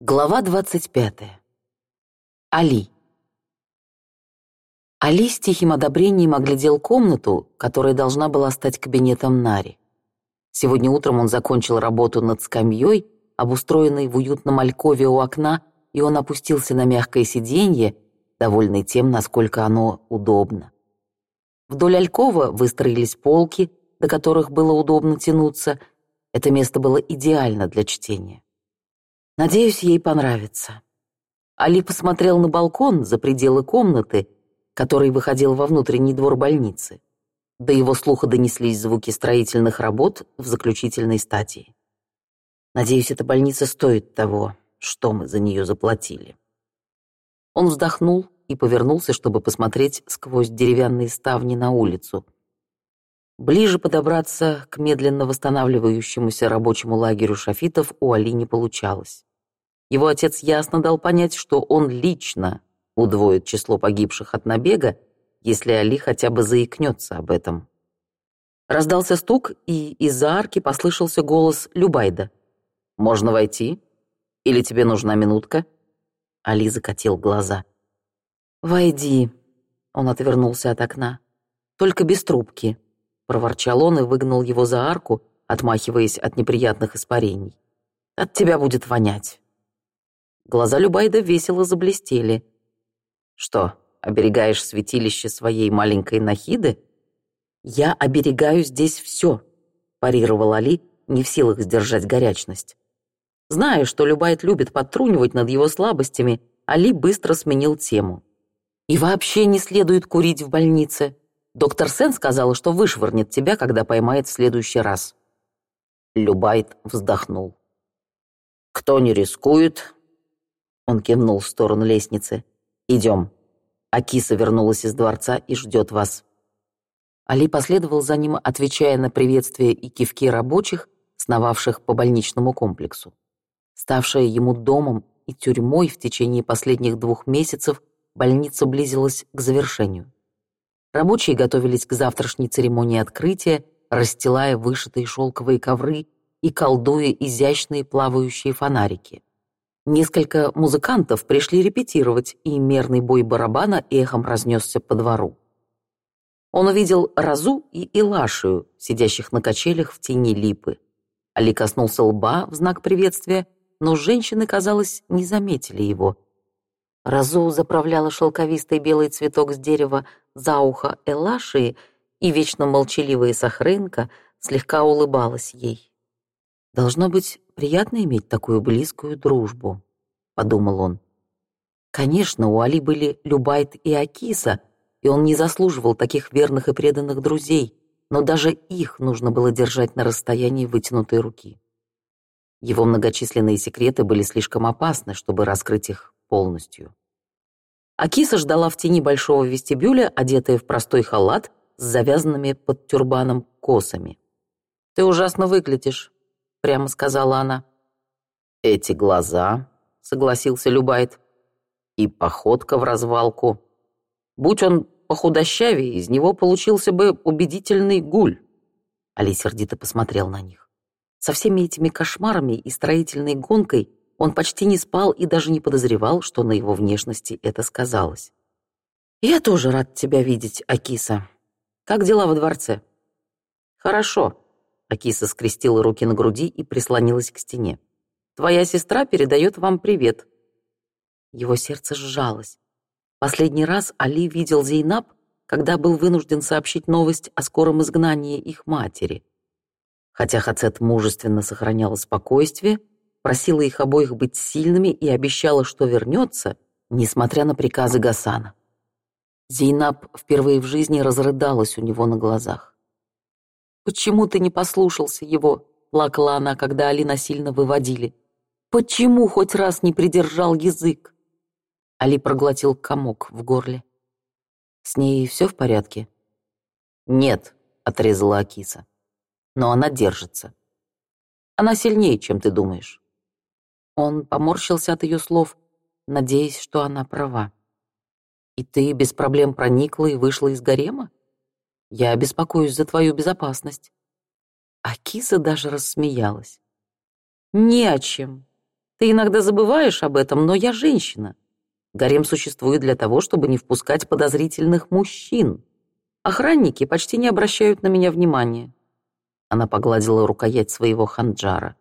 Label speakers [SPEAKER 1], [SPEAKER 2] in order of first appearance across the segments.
[SPEAKER 1] Глава 25. Али. Али с тихим одобрением оглядел комнату, которая должна была стать кабинетом Нари. Сегодня утром он закончил работу над скамьей, обустроенной в уютном алькове у окна, и он опустился на мягкое сиденье, довольный тем, насколько оно удобно. Вдоль алькова выстроились полки, до которых было удобно тянуться. Это место было идеально для чтения. Надеюсь, ей понравится. Али посмотрел на балкон за пределы комнаты, который выходил во внутренний двор больницы. До его слуха донеслись звуки строительных работ в заключительной стадии. Надеюсь, эта больница стоит того, что мы за нее заплатили. Он вздохнул и повернулся, чтобы посмотреть сквозь деревянные ставни на улицу. Ближе подобраться к медленно восстанавливающемуся рабочему лагерю шафитов у Али не получалось. Его отец ясно дал понять, что он лично удвоит число погибших от набега, если Али хотя бы заикнется об этом. Раздался стук, и из-за арки послышался голос Любайда. «Можно войти? Или тебе нужна минутка?» Али закатил глаза. «Войди», — он отвернулся от окна. «Только без трубки», — проворчал он и выгнал его за арку, отмахиваясь от неприятных испарений. «От тебя будет вонять». Глаза Любайда весело заблестели. «Что, оберегаешь святилище своей маленькой Нахиды?» «Я оберегаю здесь все», — парировал Али, не в силах сдержать горячность. Зная, что Любайт любит подтрунивать над его слабостями, Али быстро сменил тему. «И вообще не следует курить в больнице. Доктор Сен сказал, что вышвырнет тебя, когда поймает в следующий раз». Любайт вздохнул. «Кто не рискует, он кивнул в сторону лестницы. «Идем. Акиса вернулась из дворца и ждет вас». Али последовал за ним, отвечая на приветствия и кивки рабочих, сновавших по больничному комплексу. Ставшая ему домом и тюрьмой в течение последних двух месяцев, больница близилась к завершению. Рабочие готовились к завтрашней церемонии открытия, расстилая вышитые шелковые ковры и колдуя изящные плавающие фонарики. Несколько музыкантов пришли репетировать, и мерный бой барабана эхом разнесся по двору. Он увидел Разу и Илашию, сидящих на качелях в тени липы. Али коснулся лба в знак приветствия, но женщины, казалось, не заметили его. Разу заправляла шелковистый белый цветок с дерева за ухо Элашии, и вечно молчаливая Сахренко слегка улыбалась ей. Должно быть приятно иметь такую близкую дружбу, подумал он. Конечно, у Али были Любайт и Акиса, и он не заслуживал таких верных и преданных друзей, но даже их нужно было держать на расстоянии вытянутой руки. Его многочисленные секреты были слишком опасны, чтобы раскрыть их полностью. Акиса ждала в тени большого вестибюля, одетая в простой халат с завязанными под тюрбаном косами. «Ты ужасно выглядишь», — прямо сказала она. «Эти глаза», — согласился Любайт, — «и походка в развалку. Будь он похудощавее, из него получился бы убедительный гуль». Али сердито посмотрел на них. Со всеми этими кошмарами и строительной гонкой он почти не спал и даже не подозревал, что на его внешности это сказалось. «Я тоже рад тебя видеть, Акиса. Как дела во дворце?» «Хорошо», Акиса скрестила руки на груди и прислонилась к стене. «Твоя сестра передает вам привет». Его сердце сжалось. Последний раз Али видел Зейнаб, когда был вынужден сообщить новость о скором изгнании их матери. Хотя Хацет мужественно сохраняла спокойствие, просила их обоих быть сильными и обещала, что вернется, несмотря на приказы Гасана. Зейнаб впервые в жизни разрыдалась у него на глазах. «Почему ты не послушался его?» — плакала она, когда Алина сильно выводили. «Почему хоть раз не придержал язык?» Али проглотил комок в горле. «С ней все в порядке?» «Нет», — отрезала Акиса. «Но она держится. Она сильнее, чем ты думаешь». Он поморщился от ее слов, надеясь, что она права. «И ты без проблем проникла и вышла из гарема?» Я беспокоюсь за твою безопасность». А киса даже рассмеялась. «Не о чем. Ты иногда забываешь об этом, но я женщина. Гарем существует для того, чтобы не впускать подозрительных мужчин. Охранники почти не обращают на меня внимания». Она погладила рукоять своего ханджара.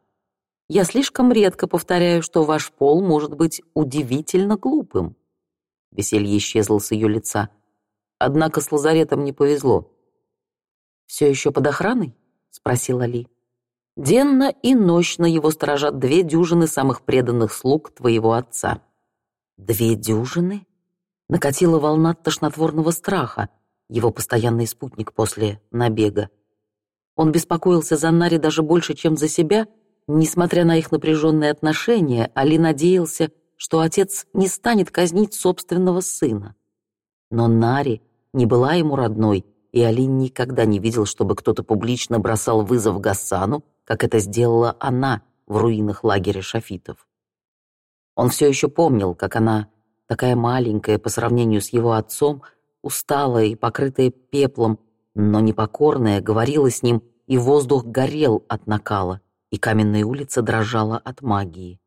[SPEAKER 1] «Я слишком редко повторяю, что ваш пол может быть удивительно глупым». Веселье исчезло с ее лица. Однако с лазаретом не повезло все еще под охраной?» — спросила Ли. «Денно и ночно его сторожат две дюжины самых преданных слуг твоего отца». «Две дюжины?» Накатила волна тошнотворного страха, его постоянный спутник после набега. Он беспокоился за Нари даже больше, чем за себя, несмотря на их напряженные отношения, Али надеялся, что отец не станет казнить собственного сына. Но Нари не была ему родной — и Али никогда не видел, чтобы кто-то публично бросал вызов Гассану, как это сделала она в руинах лагеря шафитов. Он все еще помнил, как она, такая маленькая по сравнению с его отцом, усталая и покрытая пеплом, но непокорная, говорила с ним, и воздух горел от накала, и каменная улица дрожала от магии.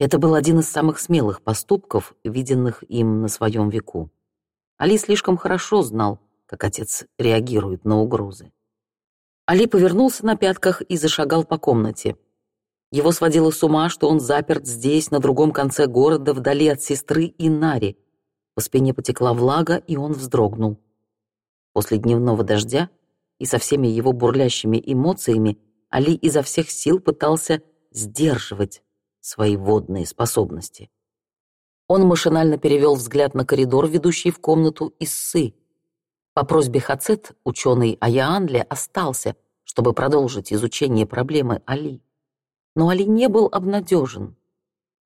[SPEAKER 1] Это был один из самых смелых поступков, виденных им на своем веку. Али слишком хорошо знал, как отец реагирует на угрозы. Али повернулся на пятках и зашагал по комнате. Его сводило с ума, что он заперт здесь, на другом конце города, вдали от сестры и Нари. По спине потекла влага, и он вздрогнул. После дневного дождя и со всеми его бурлящими эмоциями Али изо всех сил пытался сдерживать свои водные способности. Он машинально перевел взгляд на коридор, ведущий в комнату Иссы — по просьбе Хацет ученый Аяанле остался, чтобы продолжить изучение проблемы Али. Но Али не был обнадежен.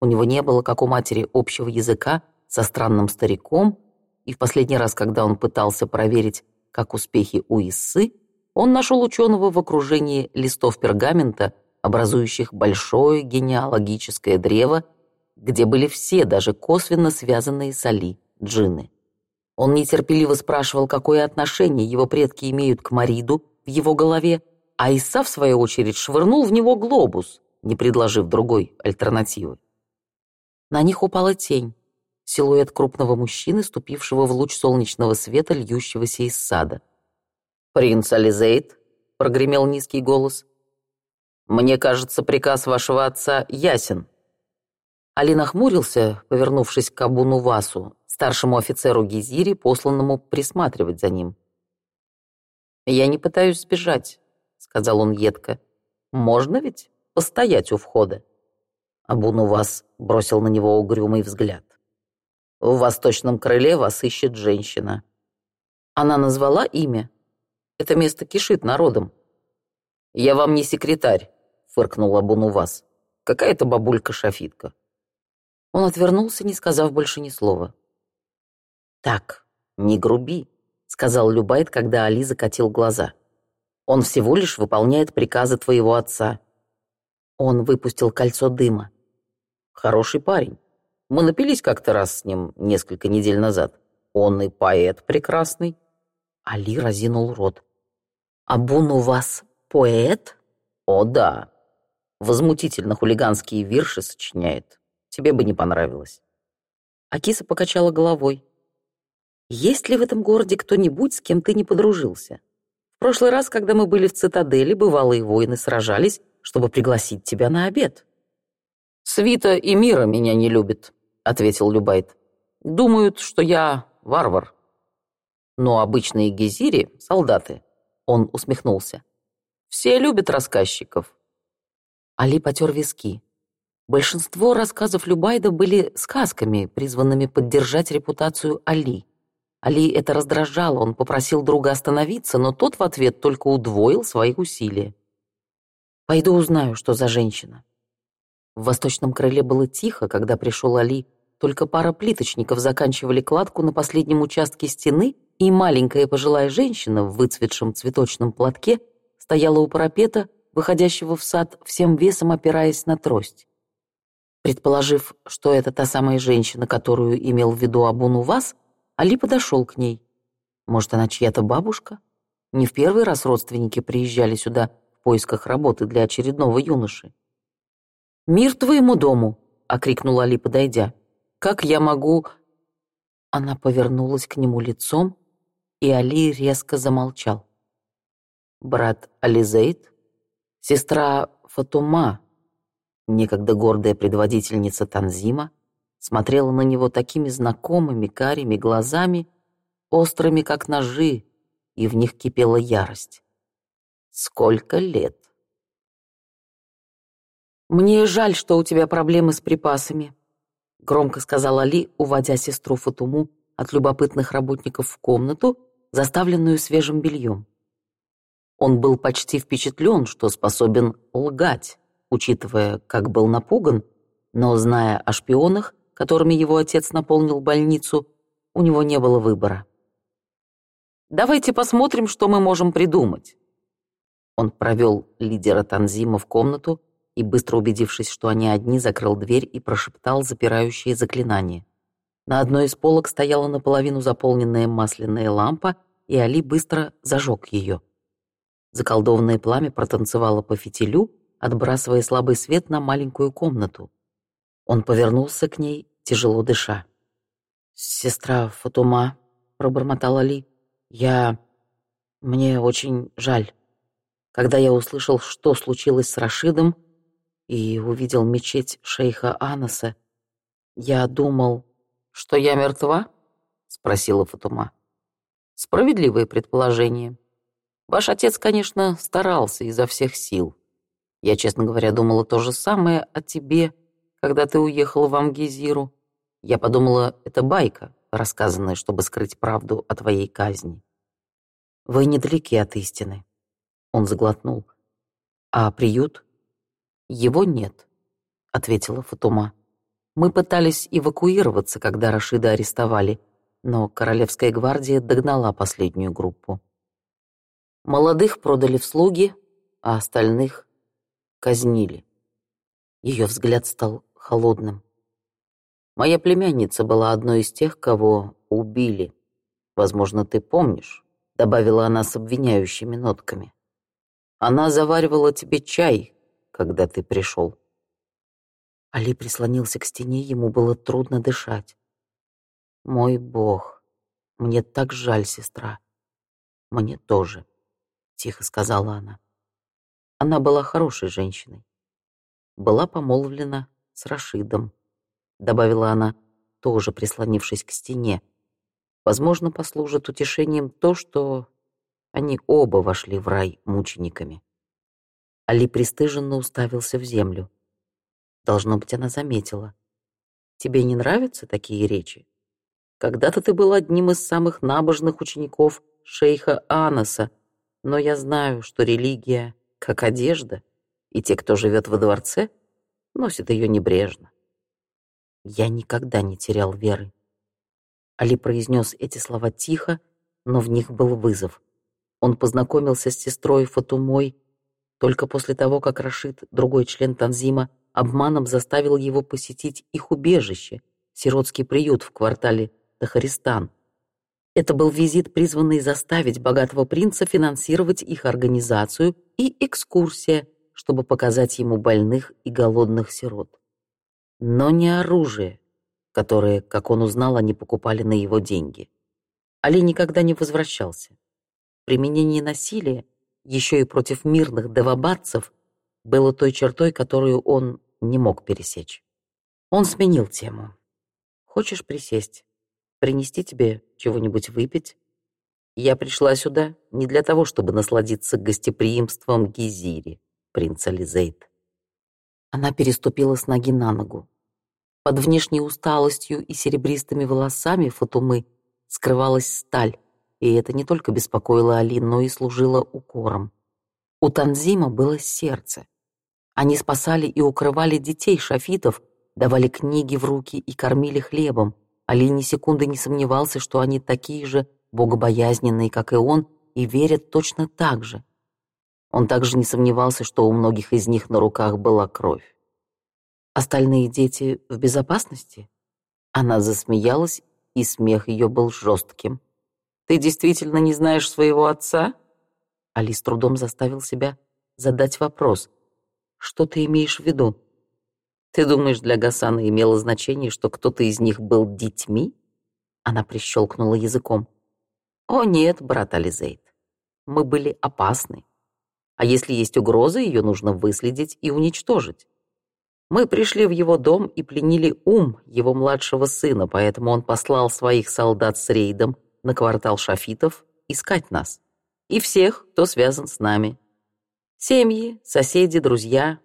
[SPEAKER 1] У него не было, как у матери, общего языка со странным стариком, и в последний раз, когда он пытался проверить, как успехи у Иссы, он нашел ученого в окружении листов пергамента, образующих большое генеалогическое древо, где были все, даже косвенно связанные с Али, джинны. Он нетерпеливо спрашивал, какое отношение его предки имеют к Мариду в его голове, а Иса, в свою очередь, швырнул в него глобус, не предложив другой альтернативы. На них упала тень, силуэт крупного мужчины, ступившего в луч солнечного света, льющегося из сада. «Принц Ализейд?» — прогремел низкий голос. «Мне кажется, приказ вашего отца ясен. Али нахмурился, повернувшись к Абуну Васу, старшему офицеру Гизири, посланному присматривать за ним. «Я не пытаюсь сбежать», — сказал он едко. «Можно ведь постоять у входа?» Абун Увас бросил на него угрюмый взгляд. «В восточном крыле вас ищет женщина». «Она назвала имя? Это место кишит народом». «Я вам не секретарь», — фыркнул Абун Увас. «Какая-то бабулька-шафитка». Он отвернулся, не сказав больше ни слова. «Так, не груби», — сказал Любайт, когда Али закатил глаза. «Он всего лишь выполняет приказы твоего отца». Он выпустил кольцо дыма. «Хороший парень. Мы напились как-то раз с ним несколько недель назад. Он и поэт прекрасный». Али разинул рот. «Абун у вас поэт?» «О, да. Возмутительно хулиганские вирши сочиняет. Тебе бы не понравилось». Акиса покачала головой. «Есть ли в этом городе кто-нибудь, с кем ты не подружился? В прошлый раз, когда мы были в цитадели, бывалые воины сражались, чтобы пригласить тебя на обед». «Свита и Мира меня не любят», — ответил Любайт. «Думают, что я варвар». «Но обычные гезири — солдаты», — он усмехнулся. «Все любят рассказчиков». Али потер виски. Большинство рассказов Любайда были сказками, призванными поддержать репутацию Али. Али это раздражало, он попросил друга остановиться, но тот в ответ только удвоил свои усилия. «Пойду узнаю, что за женщина». В восточном крыле было тихо, когда пришел Али, только пара плиточников заканчивали кладку на последнем участке стены, и маленькая пожилая женщина в выцветшем цветочном платке стояла у парапета, выходящего в сад, всем весом опираясь на трость. Предположив, что это та самая женщина, которую имел в виду Абун Увас, Али подошел к ней. Может, она чья-то бабушка? Не в первый раз родственники приезжали сюда в поисках работы для очередного юноши. «Мир твоему дому!» — окрикнул Али, подойдя. «Как я могу...» Она повернулась к нему лицом, и Али резко замолчал. «Брат Ализейд? Сестра Фатума?» некогда гордая предводительница Танзима, смотрела на него такими знакомыми карими глазами, острыми как ножи, и в них кипела ярость. Сколько лет? «Мне жаль, что у тебя проблемы с припасами», — громко сказала Ли, уводя сестру Фатуму от любопытных работников в комнату, заставленную свежим бельем. Он был почти впечатлен, что способен лгать учитывая, как был напуган, но зная о шпионах, которыми его отец наполнил больницу, у него не было выбора. «Давайте посмотрим, что мы можем придумать». Он провел лидера Танзима в комнату и, быстро убедившись, что они одни, закрыл дверь и прошептал запирающие заклинания. На одной из полок стояла наполовину заполненная масляная лампа, и Али быстро зажег ее. Заколдованное пламя протанцевало по фитилю, отбрасывая слабый свет на маленькую комнату. Он повернулся к ней, тяжело дыша. «Сестра Фатума», — пробормотал Али, — «я... мне очень жаль. Когда я услышал, что случилось с Рашидом, и увидел мечеть шейха Анаса, я думал, что я мертва?» — спросила Фатума. «Справедливое предположение. Ваш отец, конечно, старался изо всех сил». Я, честно говоря, думала то же самое о тебе, когда ты уехала в Амгизиру. Я подумала, это байка, рассказанная, чтобы скрыть правду о твоей казни. Вы недалеки от истины. Он заглотнул. А приют? Его нет, ответила Фатума. Мы пытались эвакуироваться, когда Рашида арестовали, но Королевская гвардия догнала последнюю группу. Молодых продали в слуги, а остальных казнили. Ее взгляд стал холодным. Моя племянница была одной из тех, кого убили. Возможно, ты помнишь, добавила она с обвиняющими нотками. Она заваривала тебе чай, когда ты пришел. Али прислонился к стене, ему было трудно дышать. Мой бог, мне так жаль, сестра. Мне тоже, тихо сказала она. Она была хорошей женщиной. Была помолвлена с Рашидом, добавила она, тоже прислонившись к стене. Возможно, послужит утешением то, что они оба вошли в рай мучениками. Али пристыженно уставился в землю. Должно быть, она заметила. Тебе не нравятся такие речи? Когда-то ты был одним из самых набожных учеников шейха Анаса, но я знаю, что религия как одежда, и те, кто живет во дворце, носят ее небрежно. Я никогда не терял веры. Али произнес эти слова тихо, но в них был вызов. Он познакомился с сестрой Фатумой только после того, как Рашид, другой член Танзима, обманом заставил его посетить их убежище, сиротский приют в квартале Тахаристан — это был визит, призванный заставить богатого принца финансировать их организацию и экскурсия, чтобы показать ему больных и голодных сирот. Но не оружие, которое, как он узнал, они покупали на его деньги. Али никогда не возвращался. Применение насилия, еще и против мирных девабатцев, было той чертой, которую он не мог пересечь. Он сменил тему. «Хочешь присесть? Принести тебе чего-нибудь выпить? Я пришла сюда не для того, чтобы насладиться гостеприимством Гизири, принца Лизейд. Она переступила с ноги на ногу. Под внешней усталостью и серебристыми волосами Фатумы скрывалась сталь, и это не только беспокоило Алин, но и служило укором. У Танзима было сердце. Они спасали и укрывали детей шафитов, давали книги в руки и кормили хлебом. Али ни секунды не сомневался, что они такие же богобоязненные, как и он, и верят точно так же. Он также не сомневался, что у многих из них на руках была кровь. «Остальные дети в безопасности?» Она засмеялась, и смех ее был жестким. «Ты действительно не знаешь своего отца?» Али с трудом заставил себя задать вопрос. «Что ты имеешь в виду?» Ты думаешь, для Гасана имело значение, что кто-то из них был детьми? Она прищелкнула языком. О нет, брат Ализейд, мы были опасны. А если есть угроза, ее нужно выследить и уничтожить. Мы пришли в его дом и пленили ум его младшего сына, поэтому он послал своих солдат с рейдом на квартал шафитов искать нас. И всех, кто связан с нами. Семьи, соседи, друзья,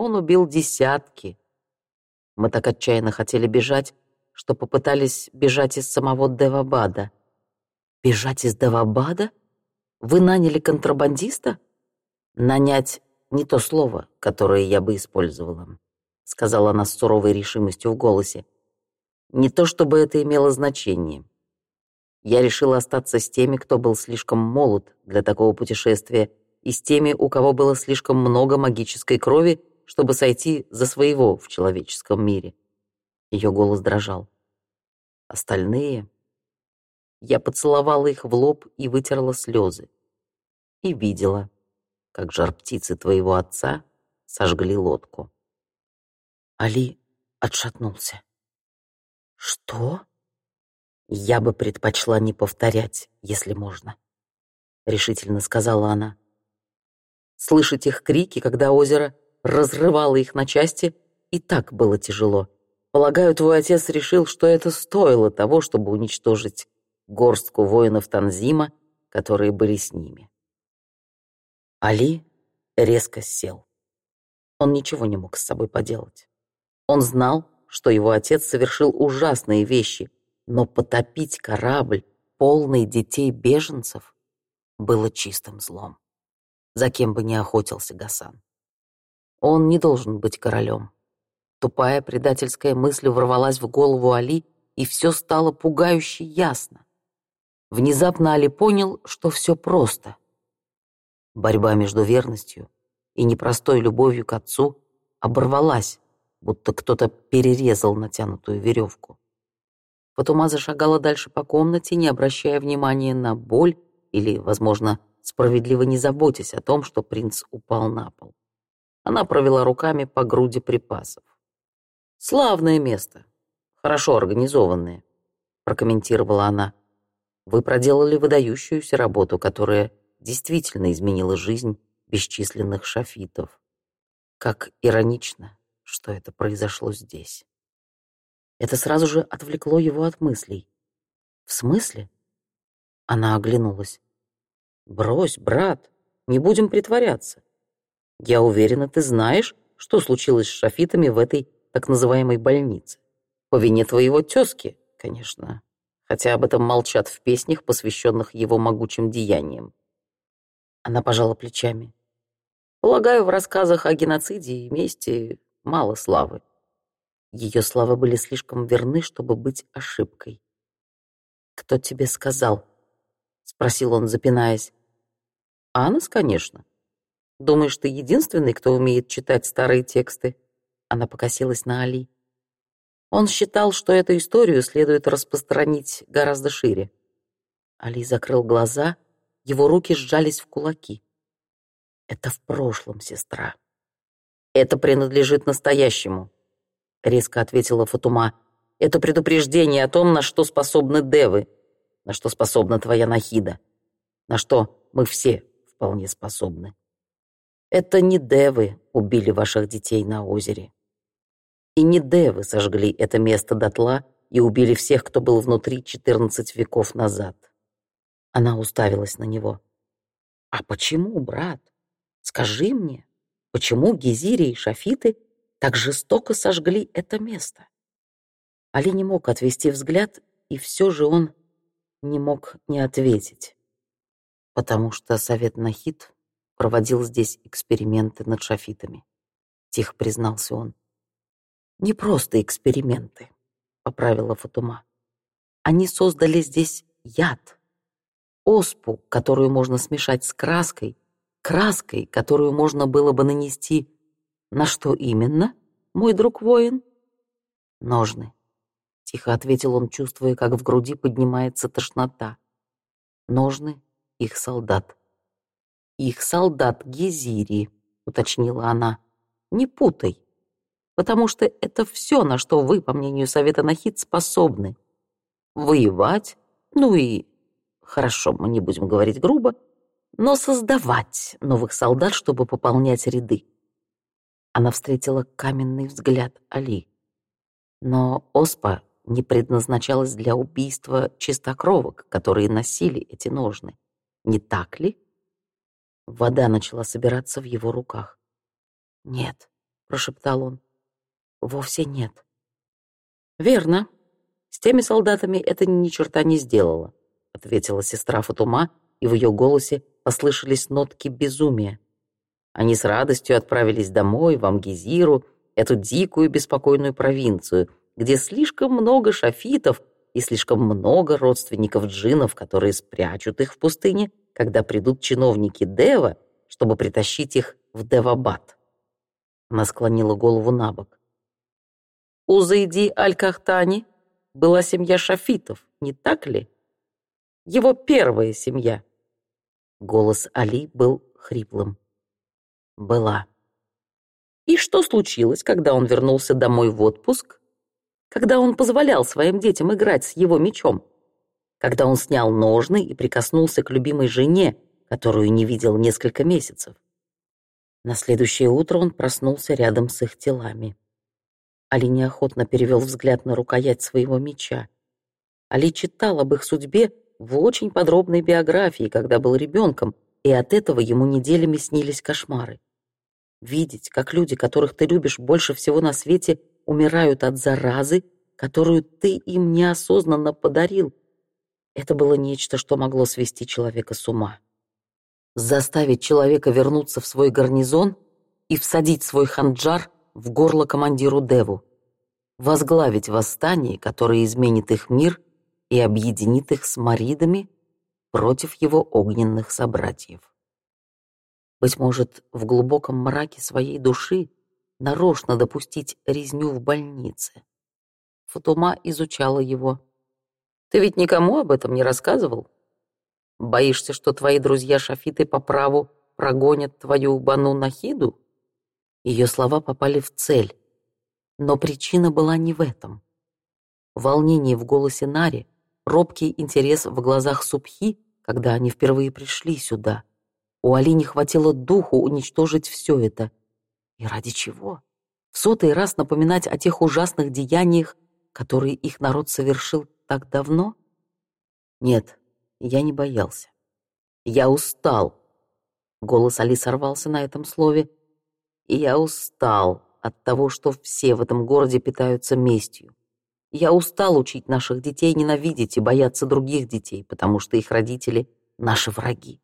[SPEAKER 1] он убил десятки. Мы так отчаянно хотели бежать, что попытались бежать из самого Девабада. Бежать из Девабада? Вы наняли контрабандиста? Нанять не то слово, которое я бы использовала, сказала она с суровой решимостью в голосе. Не то чтобы это имело значение. Я решила остаться с теми, кто был слишком молод для такого путешествия, и с теми, у кого было слишком много магической крови, чтобы сойти за своего в человеческом мире. Ее голос дрожал. Остальные... Я поцеловала их в лоб и вытерла слезы. И видела, как жар птицы твоего отца сожгли лодку. Али отшатнулся. «Что?» «Я бы предпочла не повторять, если можно», — решительно сказала она. Слышать их крики, когда озеро разрывала их на части, и так было тяжело. Полагаю, твой отец решил, что это стоило того, чтобы уничтожить горстку воинов Танзима, которые были с ними. Али резко сел. Он ничего не мог с собой поделать. Он знал, что его отец совершил ужасные вещи, но потопить корабль, полный детей-беженцев, было чистым злом. За кем бы ни охотился Гасан. Он не должен быть королем. Тупая предательская мысль ворвалась в голову Али, и все стало пугающе ясно. Внезапно Али понял, что все просто. Борьба между верностью и непростой любовью к отцу оборвалась, будто кто-то перерезал натянутую веревку. Фатума зашагала дальше по комнате, не обращая внимания на боль или, возможно, справедливо не заботясь о том, что принц упал на пол. Она провела руками по груди припасов. «Славное место. Хорошо организованное», — прокомментировала она. «Вы проделали выдающуюся работу, которая действительно изменила жизнь бесчисленных шафитов. Как иронично, что это произошло здесь». Это сразу же отвлекло его от мыслей. «В смысле?» Она оглянулась. «Брось, брат, не будем притворяться. Я уверена, ты знаешь, что случилось с шафитами в этой так называемой больнице. По вине твоего тезки, конечно. Хотя об этом молчат в песнях, посвященных его могучим деяниям. Она пожала плечами. Полагаю, в рассказах о геноциде и мести мало славы. Ее слова были слишком верны, чтобы быть ошибкой. «Кто тебе сказал?» — спросил он, запинаясь. «Анас, конечно. Думаешь, ты единственный, кто умеет читать старые тексты?» Она покосилась на Али. Он считал, что эту историю следует распространить гораздо шире. Али закрыл глаза, его руки сжались в кулаки. «Это в прошлом, сестра. Это принадлежит настоящему», — резко ответила Фатума. «Это предупреждение о том, на что способны девы, на что способна твоя Нахида, на что мы все вполне способны». Это не девы убили ваших детей на озере. И не девы сожгли это место дотла и убили всех, кто был внутри 14 веков назад. Она уставилась на него. «А почему, брат? Скажи мне, почему Гизири и Шафиты так жестоко сожгли это место?» Али не мог отвести взгляд, и все же он не мог не ответить, потому что совет Нахид проводил здесь эксперименты над шафитами. Тихо признался он. Не просто эксперименты, поправила Фатума. Они создали здесь яд, оспу, которую можно смешать с краской, краской, которую можно было бы нанести на что именно, мой друг воин? Ножны. Тихо ответил он, чувствуя, как в груди поднимается тошнота. Ножны их солдат их солдат гизири, — уточнила она. «Не путай, потому что это все, на что вы, по мнению Совета Нахид, способны. Воевать, ну и... Хорошо, мы не будем говорить грубо, но создавать новых солдат, чтобы пополнять ряды». Она встретила каменный взгляд Али. Но Оспа не предназначалась для убийства чистокровок, которые носили эти ножны. Не так ли? Вода начала собираться в его руках. «Нет», — прошептал он, — «вовсе нет». «Верно. С теми солдатами это ни черта не сделала», — ответила сестра Фатума, и в ее голосе послышались нотки безумия. Они с радостью отправились домой, в Амгизиру, эту дикую беспокойную провинцию, где слишком много шафитов и слишком много родственников джинов, которые спрячут их в пустыне когда придут чиновники Дева, чтобы притащить их в Девабад. Она склонила голову на бок. У Заиди Аль-Кахтани была семья шафитов, не так ли? Его первая семья. Голос Али был хриплым. Была. И что случилось, когда он вернулся домой в отпуск? Когда он позволял своим детям играть с его мечом? когда он снял ножны и прикоснулся к любимой жене, которую не видел несколько месяцев. На следующее утро он проснулся рядом с их телами. Али неохотно перевел взгляд на рукоять своего меча. Али читал об их судьбе в очень подробной биографии, когда был ребенком, и от этого ему неделями снились кошмары. Видеть, как люди, которых ты любишь больше всего на свете, умирают от заразы, которую ты им неосознанно подарил, это было нечто, что могло свести человека с ума. Заставить человека вернуться в свой гарнизон и всадить свой ханджар в горло командиру Деву. Возглавить восстание, которое изменит их мир и объединит их с маридами против его огненных собратьев. Быть может, в глубоком мраке своей души нарочно допустить резню в больнице. Фатума изучала его, ты ведь никому об этом не рассказывал? Боишься, что твои друзья-шафиты по праву прогонят твою Бану Нахиду?» Ее слова попали в цель. Но причина была не в этом. Волнение в голосе Нари, робкий интерес в глазах Субхи, когда они впервые пришли сюда. У Али не хватило духу уничтожить все это. И ради чего? В сотый раз напоминать о тех ужасных деяниях, которые их народ совершил так давно? Нет, я не боялся. Я устал. Голос Али сорвался на этом слове. И я устал от того, что все в этом городе питаются местью. Я устал учить наших детей ненавидеть и бояться других детей, потому что их родители — наши враги.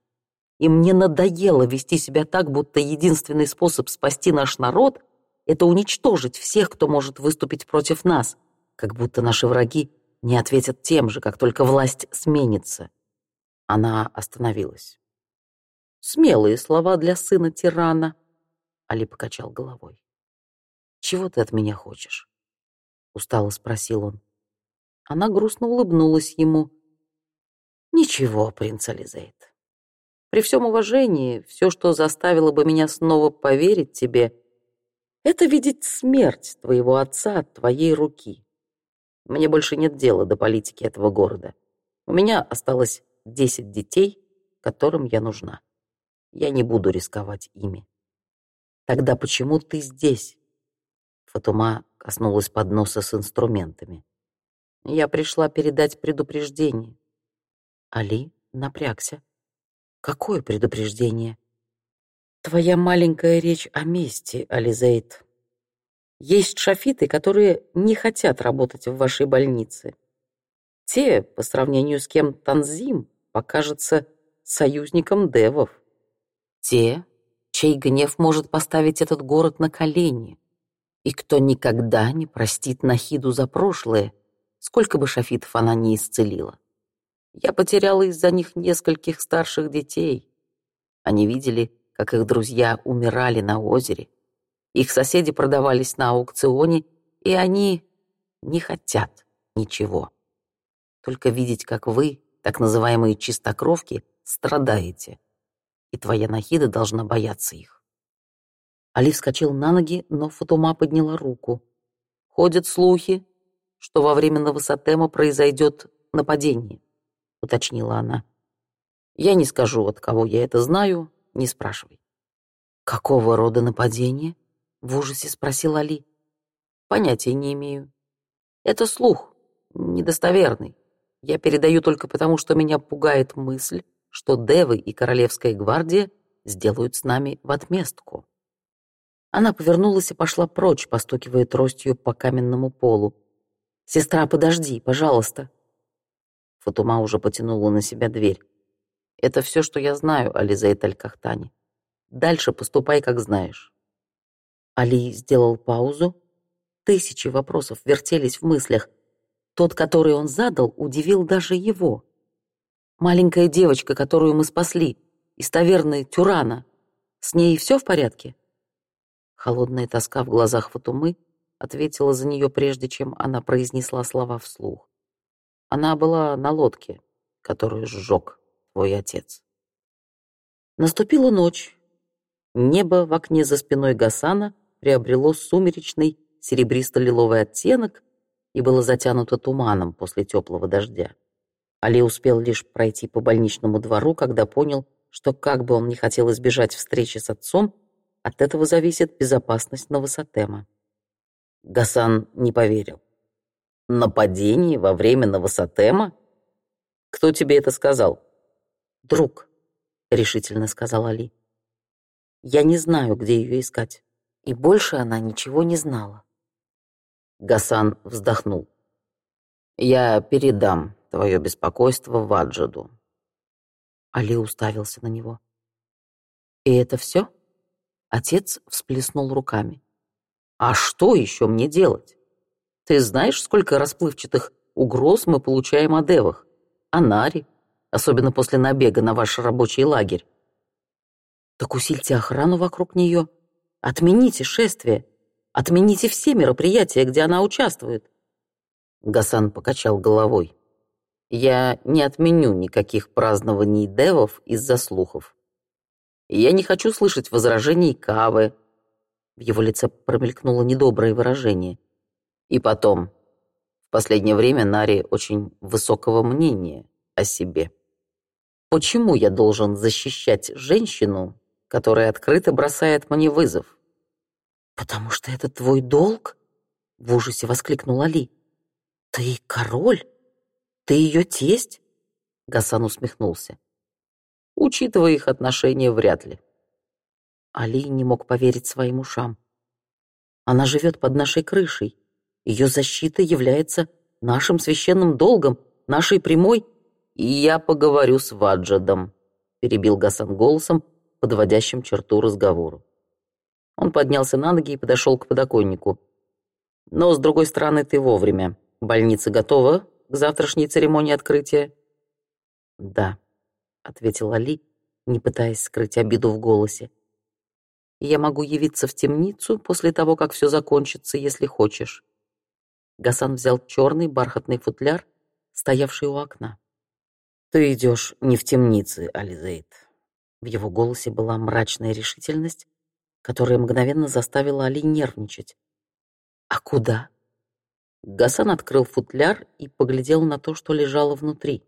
[SPEAKER 1] И мне надоело вести себя так, будто единственный способ спасти наш народ — это уничтожить всех, кто может выступить против нас, как будто наши враги не ответят тем же, как только власть сменится. Она остановилась. Смелые слова для сына тирана. Али покачал головой. «Чего ты от меня хочешь?» Устало спросил он. Она грустно улыбнулась ему. «Ничего, принц Ализейд. При всем уважении, все, что заставило бы меня снова поверить тебе, это видеть смерть твоего отца от твоей руки. Мне больше нет дела до политики этого города. У меня осталось 10 детей, которым я нужна. Я не буду рисковать ими. Тогда почему ты здесь? Фатума коснулась подноса с инструментами. Я пришла передать предупреждение. Али напрягся. Какое предупреждение? Твоя маленькая речь о мести, Ализейд. Есть шафиты, которые не хотят работать в вашей больнице. Те, по сравнению с кем Танзим, покажется союзником девов. Те, чей гнев может поставить этот город на колени, и кто никогда не простит Нахиду за прошлое, сколько бы шафитов она не исцелила. Я потеряла из-за них нескольких старших детей. Они видели, как их друзья умирали на озере, их соседи продавались на аукционе, и они не хотят ничего. Только видеть, как вы, так называемые чистокровки, страдаете. И твоя Нахида должна бояться их. Али вскочил на ноги, но Фатума подняла руку. Ходят слухи, что во время Новосатема произойдет нападение, уточнила она. Я не скажу, от кого я это знаю, не спрашивай. Какого рода нападение? — в ужасе спросил Али. «Понятия не имею. Это слух, недостоверный. Я передаю только потому, что меня пугает мысль, что Девы и Королевская гвардия сделают с нами в отместку». Она повернулась и пошла прочь, постукивая тростью по каменному полу. «Сестра, подожди, пожалуйста». Фатума уже потянула на себя дверь. «Это все, что я знаю о Лизейт Аль-Кахтане. Дальше поступай, как знаешь». Али сделал паузу. Тысячи вопросов вертелись в мыслях. Тот, который он задал, удивил даже его. «Маленькая девочка, которую мы спасли, из таверны Тюрана. С ней все в порядке?» Холодная тоска в глазах Фатумы ответила за нее, прежде чем она произнесла слова вслух. Она была на лодке, которую сжег твой отец. Наступила ночь. Небо в окне за спиной Гасана — приобрело сумеречный серебристо-лиловый оттенок и было затянуто туманом после теплого дождя. Али успел лишь пройти по больничному двору, когда понял, что как бы он ни хотел избежать встречи с отцом, от этого зависит безопасность Новосатема. Гасан не поверил. «Нападение во время Новосатема? Кто тебе это сказал?» «Друг», — решительно сказал Али. «Я не знаю, где ее искать» и больше она ничего не знала. Гасан вздохнул. «Я передам твое беспокойство Ваджиду». Али уставился на него. «И это все?» Отец всплеснул руками. «А что еще мне делать? Ты знаешь, сколько расплывчатых угроз мы получаем о девах, о Наре, особенно после набега на ваш рабочий лагерь?» «Так усильте охрану вокруг нее», Отмените шествие. Отмените все мероприятия, где она участвует. Гасан покачал головой. Я не отменю никаких празднований девов из-за слухов. Я не хочу слышать возражений Кавы. В его лице промелькнуло недоброе выражение. И потом, в последнее время Нари очень высокого мнения о себе. Почему я должен защищать женщину, который открыто бросает мне вызов. «Потому что это твой долг?» — в ужасе воскликнул Али. «Ты король? Ты ее тесть?» — Гасан усмехнулся. «Учитывая их отношения, вряд ли». Али не мог поверить своим ушам. «Она живет под нашей крышей. Ее защита является нашим священным долгом, нашей прямой...» «Я поговорю с Ваджадом», — перебил Гасан голосом, — подводящим черту разговору. Он поднялся на ноги и подошел к подоконнику. «Но, с другой стороны, ты вовремя. Больница готова к завтрашней церемонии открытия?» «Да», — ответил Али, не пытаясь скрыть обиду в голосе. «Я могу явиться в темницу после того, как все закончится, если хочешь». Гасан взял черный бархатный футляр, стоявший у окна. «Ты идешь не в темницы, Ализейд», в его голосе была мрачная решительность, которая мгновенно заставила Али нервничать. «А куда?» Гасан открыл футляр и поглядел на то, что лежало внутри.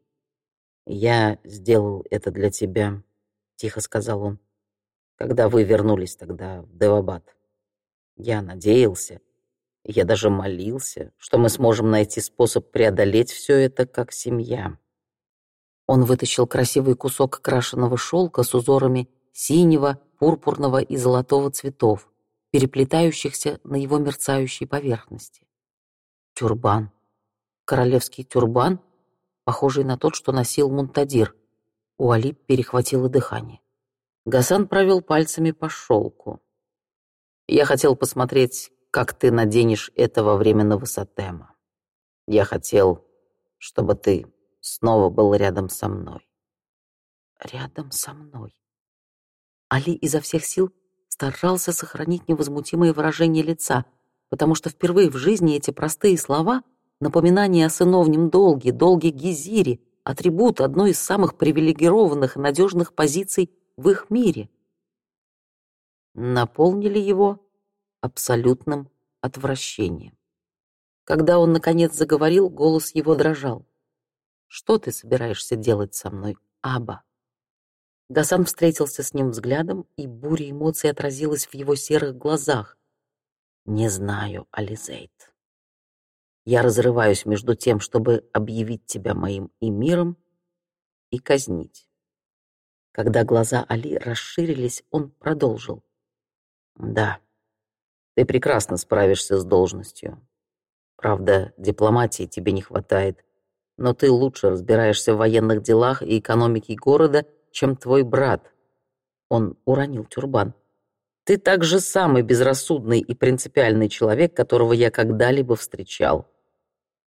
[SPEAKER 1] «Я сделал это для тебя», — тихо сказал он, «когда вы вернулись тогда в Девабад. Я надеялся, я даже молился, что мы сможем найти способ преодолеть все это как семья. Он вытащил красивый кусок крашеного шелка с узорами синего, пурпурного и золотого цветов, переплетающихся на его мерцающей поверхности. Тюрбан. Королевский тюрбан, похожий на тот, что носил Мунтадир. У Али перехватило дыхание. Гасан провел пальцами по шелку. «Я хотел посмотреть, как ты наденешь это во время Новосатема. Я хотел, чтобы ты снова был рядом со мной. Рядом со мной. Али изо всех сил старался сохранить невозмутимое выражение лица, потому что впервые в жизни эти простые слова, напоминание о сыновнем долге, долге Гизири, атрибут одной из самых привилегированных и надежных позиций в их мире, наполнили его абсолютным отвращением. Когда он, наконец, заговорил, голос его дрожал. Что ты собираешься делать со мной, Аба?» Гасан встретился с ним взглядом, и буря эмоций отразилась в его серых глазах. «Не знаю, Ализейд. Я разрываюсь между тем, чтобы объявить тебя моим и миром, и казнить». Когда глаза Али расширились, он продолжил. «Да, ты прекрасно справишься с должностью. Правда, дипломатии тебе не хватает, но ты лучше разбираешься в военных делах и экономике города, чем твой брат». Он уронил тюрбан. «Ты также самый безрассудный и принципиальный человек, которого я когда-либо встречал.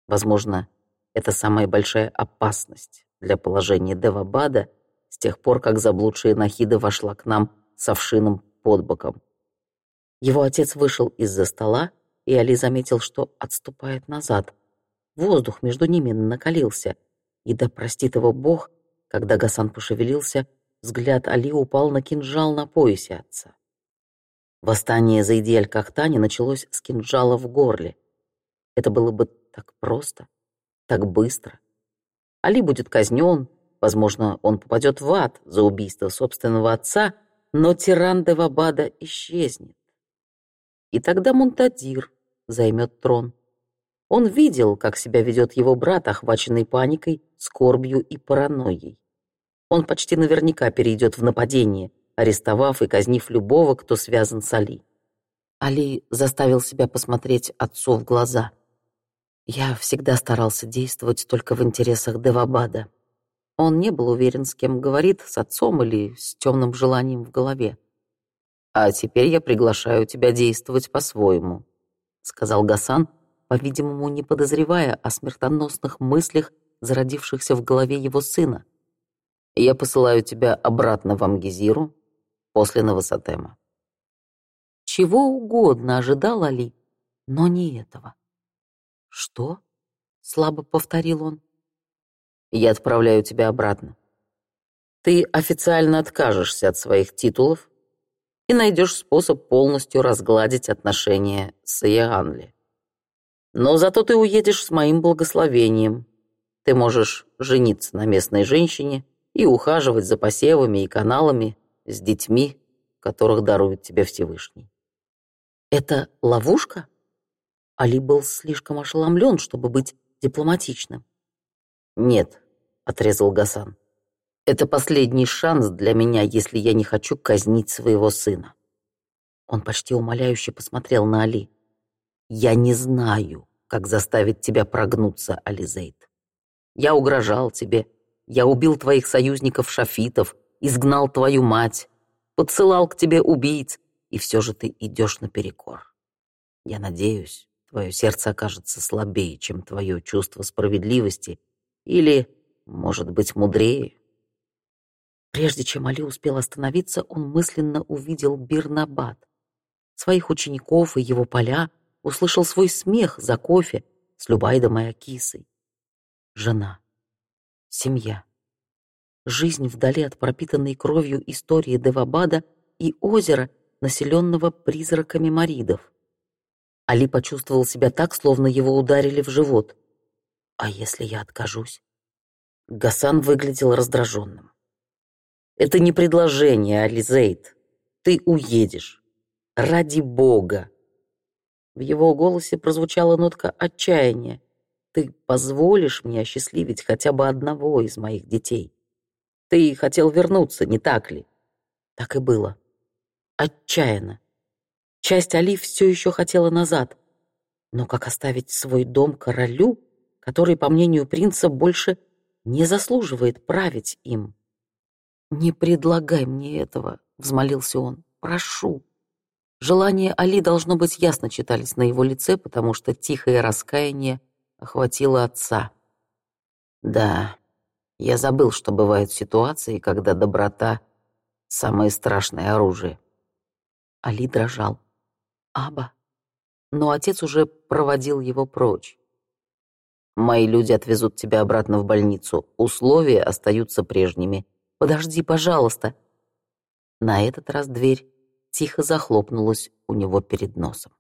[SPEAKER 1] Возможно, это самая большая опасность для положения Девабада с тех пор, как заблудшая Нахида вошла к нам с овшиным под боком». Его отец вышел из-за стола, и Али заметил, что отступает назад – Воздух между ними накалился. И да простит его Бог, когда Гасан пошевелился, взгляд Али упал на кинжал на поясе отца. Восстание за идеаль Кахтани началось с кинжала в горле. Это было бы так просто, так быстро. Али будет казнен, возможно, он попадет в ад за убийство собственного отца, но тиран Девабада исчезнет. И тогда Мунтадир займет трон. Он видел, как себя ведет его брат, охваченный паникой, скорбью и паранойей. Он почти наверняка перейдет в нападение, арестовав и казнив любого, кто связан с Али. Али заставил себя посмотреть отцу в глаза. Я всегда старался действовать только в интересах Девабада. Он не был уверен, с кем говорит, с отцом или с темным желанием в голове. «А теперь я приглашаю тебя действовать по-своему», — сказал Гасан, по-видимому, не подозревая о смертоносных мыслях, зародившихся в голове его сына. «Я посылаю тебя обратно в Амгизиру после Новосатема». Чего угодно ожидал Али, но не этого. «Что?» — слабо повторил он. «Я отправляю тебя обратно. Ты официально откажешься от своих титулов и найдешь способ полностью разгладить отношения с Иоанли. Но зато ты уедешь с моим благословением. Ты можешь жениться на местной женщине и ухаживать за посевами и каналами с детьми, которых дарует тебе Всевышний. Это ловушка? Али был слишком ошеломлен, чтобы быть дипломатичным. Нет, отрезал Гасан. Это последний шанс для меня, если я не хочу казнить своего сына. Он почти умоляюще посмотрел на Али. Я не знаю, как заставить тебя прогнуться, Ализейд. Я угрожал тебе. Я убил твоих союзников-шафитов, изгнал твою мать, подсылал к тебе убийц, и все же ты идешь наперекор. Я надеюсь, твое сердце окажется слабее, чем твое чувство справедливости, или, может быть, мудрее. Прежде чем Али успел остановиться, он мысленно увидел Бирнабад, своих учеников и его поля, услышал свой смех за кофе с Любайдом и Акисой. Жена. Семья. Жизнь вдали от пропитанной кровью истории Девабада и озера, населенного призраками маридов. Али почувствовал себя так, словно его ударили в живот. «А если я откажусь?» Гасан выглядел раздраженным. «Это не предложение, Ализейд. Ты уедешь. Ради бога!» В его голосе прозвучала нотка отчаяния. «Ты позволишь мне осчастливить хотя бы одного из моих детей? Ты хотел вернуться, не так ли?» Так и было. Отчаянно. Часть Али все еще хотела назад. Но как оставить свой дом королю, который, по мнению принца, больше не заслуживает править им? «Не предлагай мне этого», — взмолился он. «Прошу». Желание Али, должно быть, ясно читались на его лице, потому что тихое раскаяние охватило отца. «Да, я забыл, что бывают ситуации, когда доброта — самое страшное оружие». Али дрожал. «Аба?» Но отец уже проводил его прочь. «Мои люди отвезут тебя обратно в больницу. Условия остаются прежними. Подожди, пожалуйста». На этот раз дверь тихо захлопнулась у него перед носом.